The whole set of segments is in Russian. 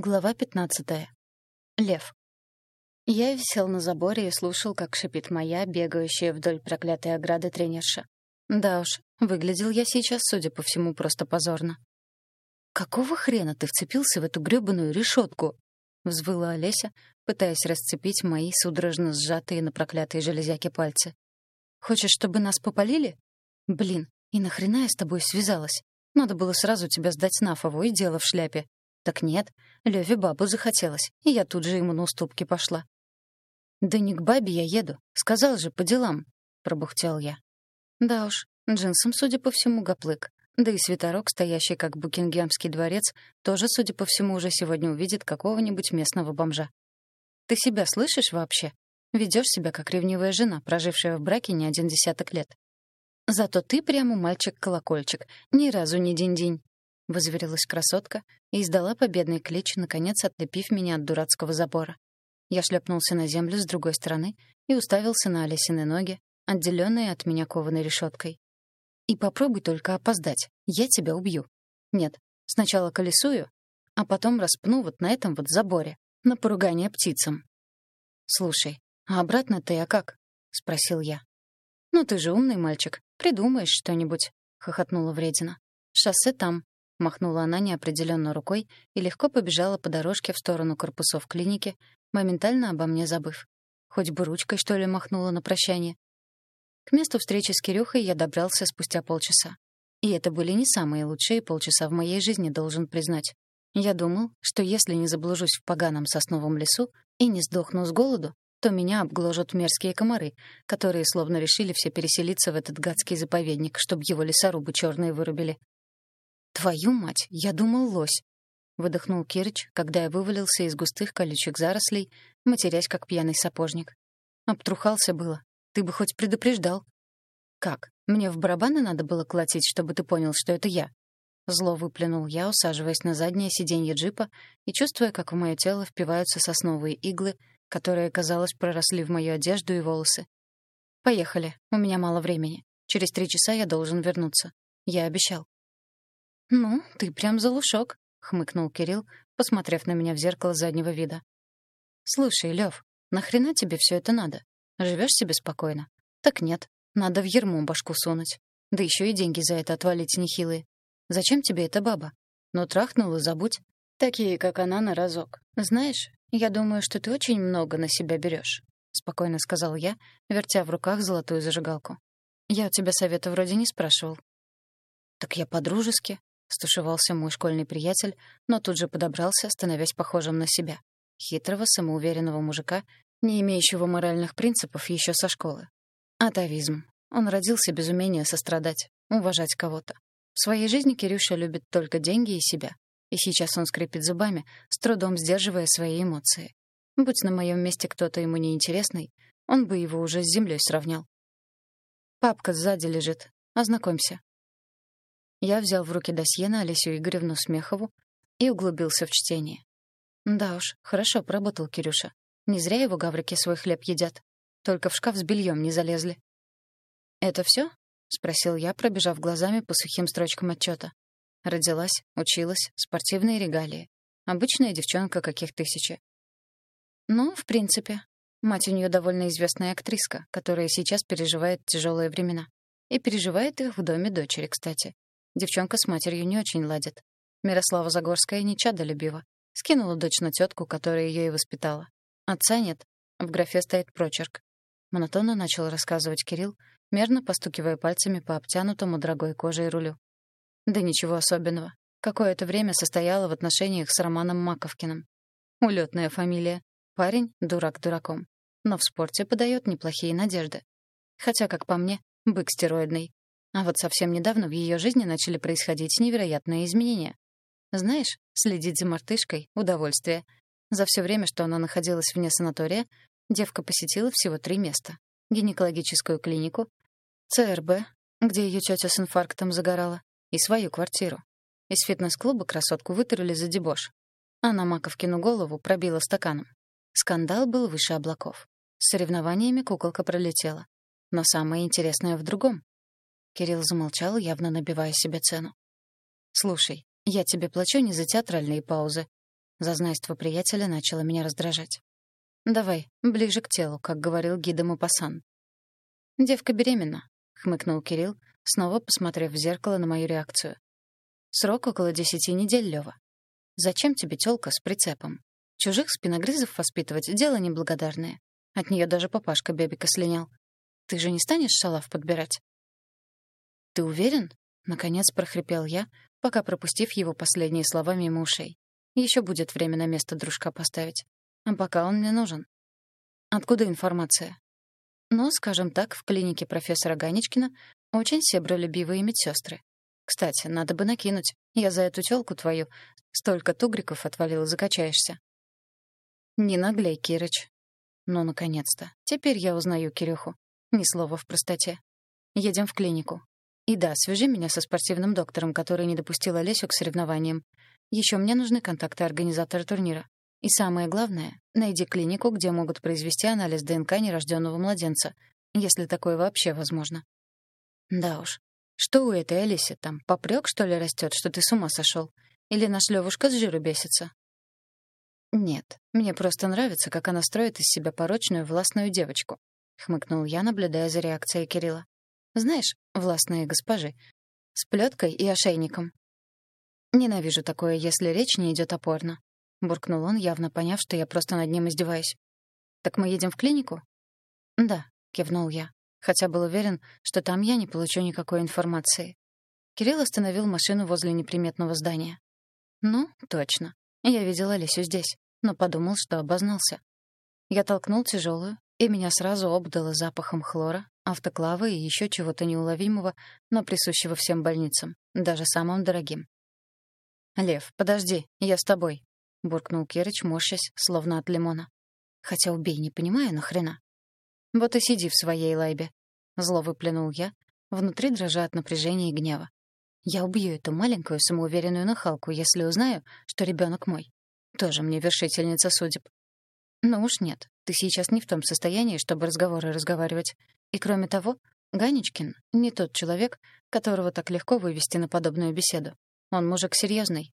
Глава 15. Лев. Я висел на заборе и слушал, как шипит моя, бегающая вдоль проклятой ограды тренерша. Да уж, выглядел я сейчас, судя по всему, просто позорно. «Какого хрена ты вцепился в эту грёбаную решетку?» — взвыла Олеся, пытаясь расцепить мои судорожно сжатые на проклятой железяке пальцы. «Хочешь, чтобы нас попалили? Блин, и нахрена я с тобой связалась? Надо было сразу тебя сдать Нафову и дело в шляпе. Так нет, Леве бабу захотелось, и я тут же ему на уступки пошла. «Да не к бабе я еду, сказал же, по делам», — пробухтел я. Да уж, джинсом, судя по всему, гоплык. Да и свитерок, стоящий как Букингемский дворец, тоже, судя по всему, уже сегодня увидит какого-нибудь местного бомжа. «Ты себя слышишь вообще? Ведешь себя как ревнивая жена, прожившая в браке не один десяток лет. Зато ты прямо мальчик-колокольчик, ни разу не день-день. — возверилась красотка и издала победный клич, наконец отлепив меня от дурацкого забора. Я шлепнулся на землю с другой стороны и уставился на Олесины ноги, отделенные от меня кованой решеткой. «И попробуй только опоздать, я тебя убью. Нет, сначала колесую, а потом распну вот на этом вот заборе, на поругание птицам». «Слушай, а обратно-то я как?» — спросил я. «Ну ты же умный мальчик, придумаешь что-нибудь», — хохотнула Вредина. «Шоссе там, Махнула она неопределенно рукой и легко побежала по дорожке в сторону корпусов клиники, моментально обо мне забыв. Хоть бы ручкой, что ли, махнула на прощание. К месту встречи с Кирюхой я добрался спустя полчаса. И это были не самые лучшие полчаса в моей жизни, должен признать. Я думал, что если не заблужусь в поганом сосновом лесу и не сдохну с голоду, то меня обгложат мерзкие комары, которые словно решили все переселиться в этот гадский заповедник, чтобы его лесорубы черные вырубили. «Твою мать, я думал, лось!» — выдохнул Кирыч, когда я вывалился из густых колючих зарослей, матерясь как пьяный сапожник. «Обтрухался было. Ты бы хоть предупреждал». «Как? Мне в барабаны надо было колотить, чтобы ты понял, что это я?» Зло выплюнул я, усаживаясь на заднее сиденье джипа и чувствуя, как в мое тело впиваются сосновые иглы, которые, казалось, проросли в мою одежду и волосы. «Поехали. У меня мало времени. Через три часа я должен вернуться. Я обещал». «Ну, ты прям залушок», — хмыкнул Кирилл, посмотрев на меня в зеркало заднего вида. «Слушай, Лев, нахрена тебе все это надо? Живешь себе спокойно? Так нет, надо в ерму башку сунуть. Да еще и деньги за это отвалить нехилые. Зачем тебе эта баба? Ну, трахнул и забудь. Такие, как она, на разок. Знаешь, я думаю, что ты очень много на себя берешь», — спокойно сказал я, вертя в руках золотую зажигалку. «Я у тебя совета вроде не спрашивал». «Так я по-дружески», стушевался мой школьный приятель, но тут же подобрался, становясь похожим на себя. Хитрого, самоуверенного мужика, не имеющего моральных принципов еще со школы. Атовизм. Он родился без умения сострадать, уважать кого-то. В своей жизни Кирюша любит только деньги и себя. И сейчас он скрипит зубами, с трудом сдерживая свои эмоции. Будь на моем месте кто-то ему неинтересный, он бы его уже с землей сравнял. «Папка сзади лежит. Ознакомься», я взял в руки досье на Олесю Игоревну Смехову и углубился в чтение. Да уж, хорошо поработал Кирюша. Не зря его гаврики свой хлеб едят. Только в шкаф с бельем не залезли. «Это все? спросил я, пробежав глазами по сухим строчкам отчета. Родилась, училась, спортивные регалии. Обычная девчонка, каких тысячи. Ну, в принципе. Мать у нее довольно известная актриска, которая сейчас переживает тяжелые времена. И переживает их в доме дочери, кстати. Девчонка с матерью не очень ладит. Мирослава Загорская не чадолюбива. Скинула дочь на тетку, которая ее и воспитала. Отца нет. В графе стоит прочерк. Монотонно начал рассказывать Кирилл, мерно постукивая пальцами по обтянутому дорогой кожей рулю. Да ничего особенного. Какое-то время состояла в отношениях с Романом Маковкиным. Улетная фамилия. Парень — дурак дураком. Но в спорте подает неплохие надежды. Хотя, как по мне, бык стероидный. А вот совсем недавно в ее жизни начали происходить невероятные изменения. Знаешь, следить за мартышкой — удовольствие. За все время, что она находилась вне санатория, девка посетила всего три места. Гинекологическую клинику, ЦРБ, где ее тетя с инфарктом загорала, и свою квартиру. Из фитнес-клуба красотку вытурили за дебош. А на Маковкину голову пробила стаканом. Скандал был выше облаков. С соревнованиями куколка пролетела. Но самое интересное в другом. Кирилл замолчал, явно набивая себе цену. «Слушай, я тебе плачу не за театральные паузы», — Зазнайство приятеля начало меня раздражать. «Давай, ближе к телу», как говорил гида Мапасан. «Девка беременна», — хмыкнул Кирилл, снова посмотрев в зеркало на мою реакцию. «Срок около десяти недель, Лёва. Зачем тебе тёлка с прицепом? Чужих спиногрызов воспитывать — дело неблагодарное. От неё даже папашка Бебика слинял. Ты же не станешь шалав подбирать?» «Ты уверен?» — наконец прохрипел я, пока пропустив его последние слова мимо ушей. Еще будет время на место дружка поставить. А пока он мне нужен. Откуда информация? Ну, скажем так, в клинике профессора Ганичкина очень себролюбивые медсестры. Кстати, надо бы накинуть. Я за эту тёлку твою столько тугриков отвалила, закачаешься. Не наглей, Кирыч. Ну, наконец-то. Теперь я узнаю Кирюху. Ни слова в простоте. Едем в клинику. И да, свяжи меня со спортивным доктором, который не допустил Олесю к соревнованиям. Еще мне нужны контакты организатора турнира. И самое главное, найди клинику, где могут произвести анализ ДНК нерожденного младенца, если такое вообще возможно. Да уж. Что у этой Алисы там, попрёк, что ли, растет, что ты с ума сошел? Или наш Левушка с жиру бесится? Нет, мне просто нравится, как она строит из себя порочную властную девочку, хмыкнул я, наблюдая за реакцией Кирилла. Знаешь, властные госпожи, с плеткой и ошейником. «Ненавижу такое, если речь не идет о порно», — буркнул он, явно поняв, что я просто над ним издеваюсь. «Так мы едем в клинику?» «Да», — кивнул я, хотя был уверен, что там я не получу никакой информации. Кирилл остановил машину возле неприметного здания. «Ну, точно. Я видел Алисю здесь, но подумал, что обознался. Я толкнул тяжелую, и меня сразу обдало запахом хлора, автоклава и еще чего-то неуловимого, но присущего всем больницам, даже самым дорогим. «Лев, подожди, я с тобой», — буркнул Кирыч, морщась, словно от лимона. «Хотя убей, не понимаю, нахрена». «Вот и сиди в своей лайбе», — зло выплюнул я, внутри дрожа от напряжения и гнева. «Я убью эту маленькую самоуверенную нахалку, если узнаю, что ребенок мой. Тоже мне вершительница судеб». «Ну уж нет, ты сейчас не в том состоянии, чтобы разговоры разговаривать. И кроме того, Ганечкин — не тот человек, которого так легко вывести на подобную беседу. Он мужик серьезный.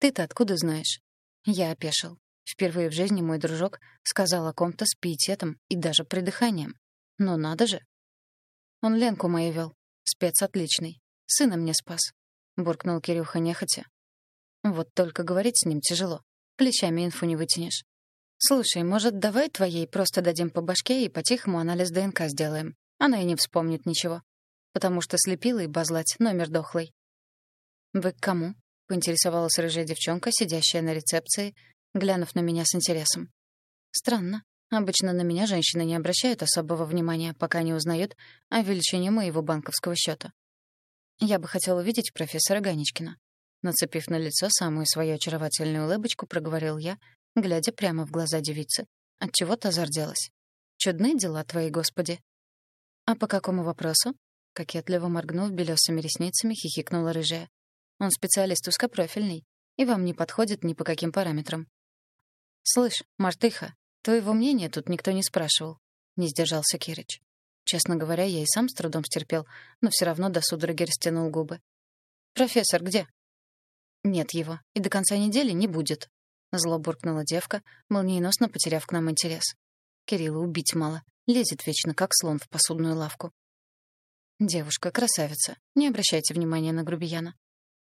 Ты-то откуда знаешь? Я опешил. Впервые в жизни мой дружок сказал о ком-то с пиететом и даже придыханием. Но надо же. Он Ленку мою вел. Спец отличный. Сына мне спас. Буркнул Кирюха нехотя. Вот только говорить с ним тяжело. Плечами инфу не вытянешь. Слушай, может, давай твоей просто дадим по башке и по-тихому анализ ДНК сделаем? Она и не вспомнит ничего. Потому что слепила и базлать номер дохлый. «Вы к кому?» — поинтересовалась рыжая девчонка, сидящая на рецепции, глянув на меня с интересом. «Странно. Обычно на меня женщины не обращают особого внимания, пока не узнают о величине моего банковского счета. Я бы хотела увидеть профессора Ганичкина». Нацепив на лицо самую свою очаровательную улыбочку, проговорил я, глядя прямо в глаза девицы. Отчего-то зарделась. «Чудные дела твои, Господи!» «А по какому вопросу?» Кокетливо моргнув белесыми ресницами, хихикнула рыжая. Он специалист узкопрофильный и вам не подходит ни по каким параметрам. «Слышь, Мартыха, твоего мнения тут никто не спрашивал», — не сдержался Кирич. Честно говоря, я и сам с трудом стерпел, но все равно до судороги растянул губы. «Профессор где?» «Нет его, и до конца недели не будет», — зло буркнула девка, молниеносно потеряв к нам интерес. Кирилла убить мало, лезет вечно, как слон в посудную лавку. «Девушка, красавица, не обращайте внимания на грубияна.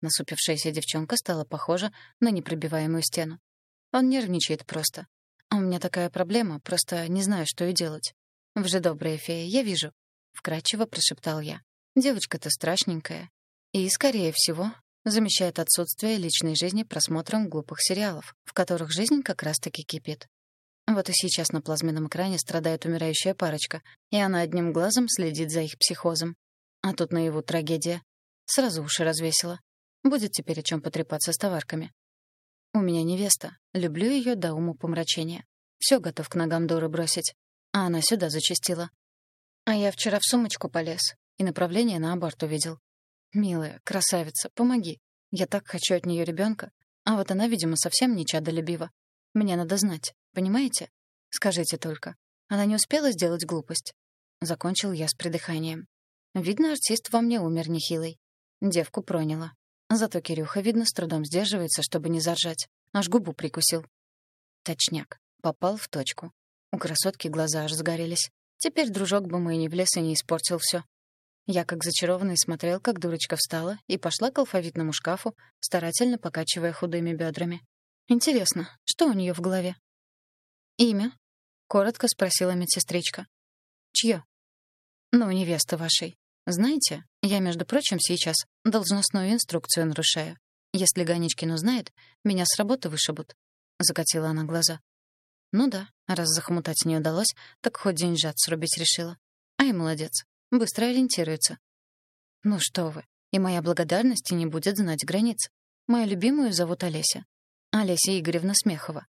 Насупившаяся девчонка стала похожа на непробиваемую стену. Он нервничает просто. А у меня такая проблема, просто не знаю, что и делать. Вы же добрая фея, я вижу. Вкратчиво прошептал я. Девочка-то страшненькая. И, скорее всего, замещает отсутствие личной жизни просмотром глупых сериалов, в которых жизнь как раз-таки кипит. Вот и сейчас на плазменном экране страдает умирающая парочка, и она одним глазом следит за их психозом. А тут наяву трагедия. Сразу уши развесила. Будет теперь о чем потрепаться с товарками. У меня невеста. Люблю ее до уму помрачения. Все готов к ногам дуры бросить. А она сюда зачастила. А я вчера в сумочку полез и направление на аборт увидел. Милая, красавица, помоги. Я так хочу от нее ребенка. А вот она, видимо, совсем не чадолюбива. Мне надо знать, понимаете? Скажите только. Она не успела сделать глупость? Закончил я с придыханием. Видно, артист во мне умер нехилый. Девку проняло. Зато Кирюха, видно, с трудом сдерживается, чтобы не заржать. аж губу прикусил. Точняк. Попал в точку. У красотки глаза аж загорелись. Теперь дружок бы мой не влез и не испортил все. Я, как зачарованный, смотрел, как дурочка встала и пошла к алфавитному шкафу, старательно покачивая худыми бедрами. Интересно, что у нее в голове? «Имя?» — коротко спросила медсестричка. «Чье?» «Ну, невеста вашей. Знаете, я, между прочим, сейчас должностную инструкцию нарушаю. Если Ганечкин узнает, меня с работы вышибут». Закатила она глаза. Ну да, раз захмутать не удалось, так хоть деньжат срубить решила. Ай, молодец, быстро ориентируется. Ну что вы, и моя благодарность не будет знать границ. Мою любимую зовут Олеся. Олеся Игоревна Смехова.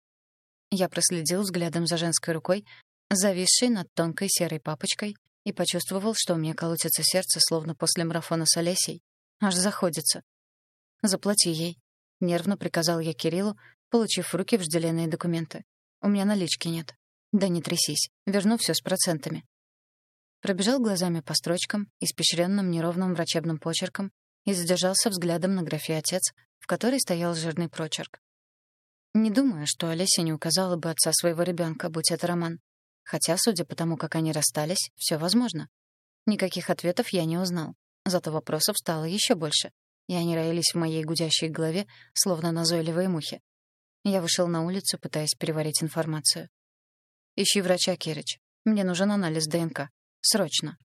Я проследил взглядом за женской рукой, зависшей над тонкой серой папочкой, и почувствовал, что у меня колотится сердце, словно после марафона с Олесей. Аж заходится. «Заплати ей», — нервно приказал я Кириллу, получив в руки вожделенные документы. У меня налички нет. Да не трясись, верну все с процентами. Пробежал глазами по строчкам, испещренным неровным врачебным почерком, и задержался взглядом на графе «Отец», в которой стоял жирный прочерк. Не думаю, что Олеся не указала бы отца своего ребенка, будь это роман. Хотя, судя по тому, как они расстались, все возможно. Никаких ответов я не узнал. Зато вопросов стало еще больше, и они роились в моей гудящей голове, словно назойливые мухи. Я вышел на улицу, пытаясь переварить информацию. «Ищи врача, Кирич. Мне нужен анализ ДНК. Срочно».